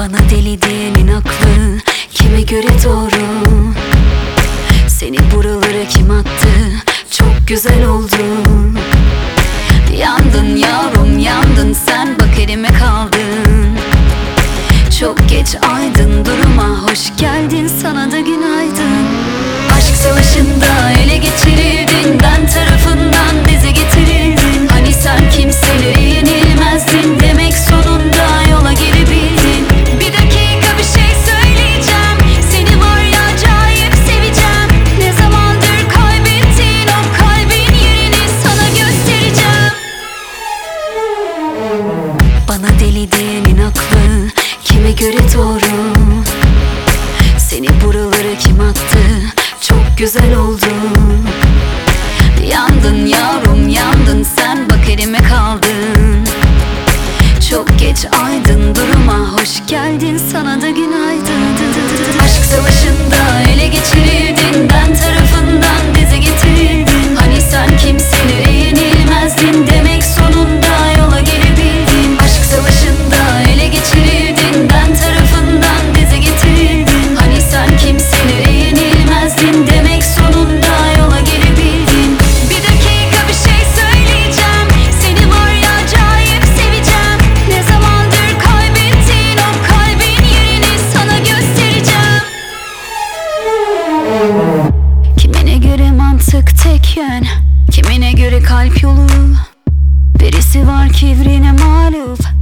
Bana deli diyenin aklı kime göre doğru? Seni buralara kim attı? Çok güzel oldun. Yandın yavrum yandın. Sen bak elime kaldın. Çok geç aydın. Duruma hoş geldin. Sana da günaydın. Aşk savaşında ele göre doğru. Seni buralara kim attı? Çok güzel oldun Yandın yavrum yandın. Sen bak elime kaldın. Çok geç aydın. Duruma Hoş geldin. Sana da günaydın. Aşk savaşında ele geçirildin mantık tek yön. Kimine göre kalp yolu. Birisi var kivrine mağlup